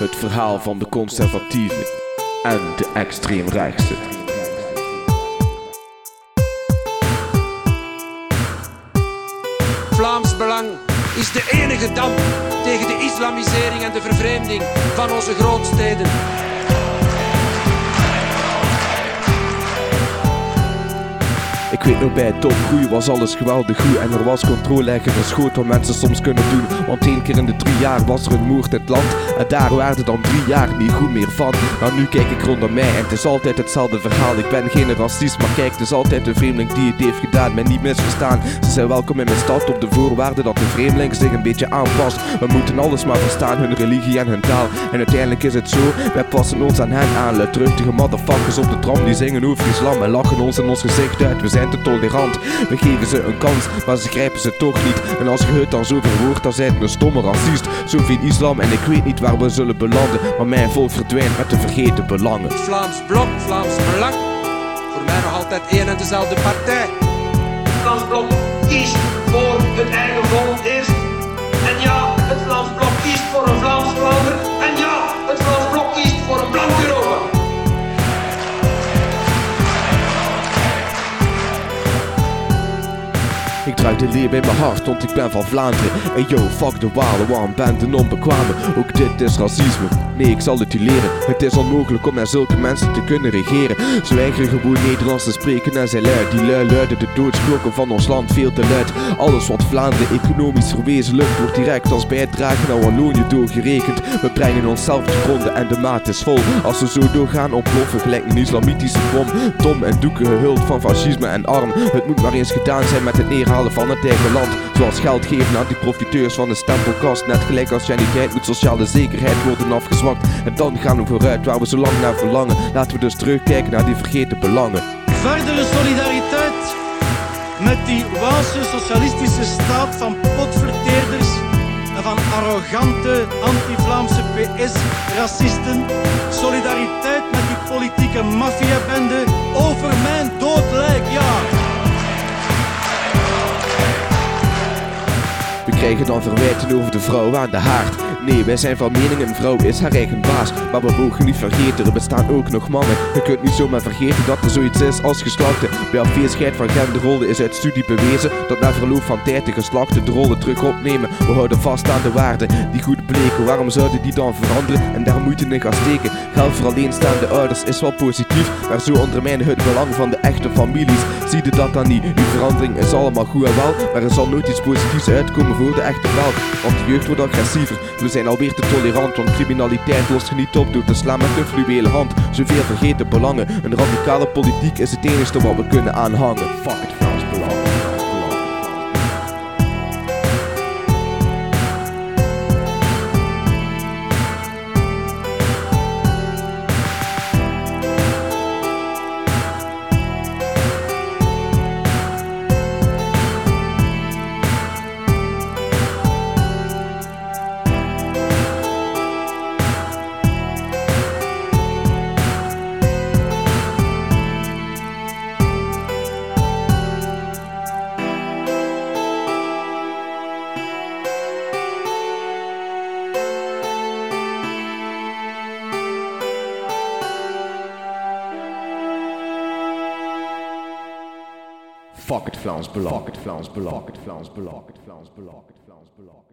Het verhaal van de conservatieven en de extreemrechtse. Vlaams Belang is de enige dam tegen de islamisering en de vervreemding van onze grootsteden. Ik weet nog bij het topgroei was alles geweldig goed En er was controle en geschoot wat mensen soms kunnen doen. Want één keer in de drie jaar was er een moord in het land En daar waren dan drie jaar niet goed meer van. Maar nu kijk ik rondom mij en het is altijd hetzelfde verhaal. Ik ben geen racist, maar kijk, het is altijd een vreemdeling die het heeft gedaan Mij niet misverstaan, ze zijn welkom in mijn stad Op de voorwaarde dat de vreemdeling zich een beetje aanpast. We moeten alles maar verstaan, hun religie en hun taal. En uiteindelijk is het zo, wij passen ons aan hen aan. Luidruchtige motherfuckers op de tram die zingen over islam En lachen ons in ons gezicht uit, we te tolerant. We geven ze een kans, maar ze grijpen ze toch niet. En als je het dan zo verwoordt, dan zijn het een stomme racist. Zoveel islam en ik weet niet waar we zullen belanden. Maar mijn volk verdwijnt met de vergeten belangen. Vlaams Blok, Vlaams Belang. Voor mij nog altijd één en dezelfde partij. Ik draag de leer bij mijn hart, want ik ben van Vlaanderen. En yo, fuck de walen, waarom ben de onbekwamen? Ook dit is racisme. Nee, ik zal het u leren. Het is onmogelijk om naar zulke mensen te kunnen regeren. Ze weigeren gewoon Nederlands te spreken en zij luid. Die lui luiden de doodsklokken van ons land veel te luid. Alles wat Vlaanderen economisch verwezenlijkt wordt direct als bijdrage naar Wallonië doorgerekend. We brengen onszelf te gronden en de maat is vol. Als we zo doorgaan ontploffen gelijk een islamitische bom. Dom en doeken gehuld van fascisme en arm. Het moet maar eens gedaan zijn met het van het eigen land. Zoals geld geven aan die profiteurs van de stempelkast. Net gelijk als tijd moet sociale zekerheid worden afgezwakt. En dan gaan we vooruit waar we zo lang naar verlangen. Laten we dus terugkijken naar die vergeten belangen. Verdere solidariteit met die Waalse socialistische staat van potverteerders en van arrogante anti-Vlaamse PS-racisten. Solidariteit met die politieke maffiabende We krijgen dan verwijten over de vrouw aan de haard. Nee, wij zijn van mening een vrouw is haar eigen baas. Maar we mogen niet vergeten, er bestaan ook nog mannen. Je kunt niet zomaar vergeten dat er zoiets is als geslachten. Bij afwezigheid van genderrollen is uit studie bewezen dat na verloop van tijd de geslachten de rollen terug opnemen. We houden vast aan de waarden die goed bleken. Waarom zouden die dan veranderen en daar moeite in gaan steken? Geld voor alleenstaande ouders is wel positief, maar zo ondermijnen het belang van de echte families. Zie je dat dan niet? Die verandering is allemaal goed en wel, maar er zal nooit iets positiefs uitkomen voor de echte velk. Want de jeugd wordt agressiever. We zijn alweer te tolerant, want criminaliteit lost niet op door te slaan met een fluwelen hand. Zoveel vergeten belangen. Een radicale politiek is het enige wat we kunnen aanhangen. Fuck Fuck it, Vlaams Belang. Fuck it, Vlaams Belang. Fuck it, Vlaams Belang. Fuck it, Vlaams Belang.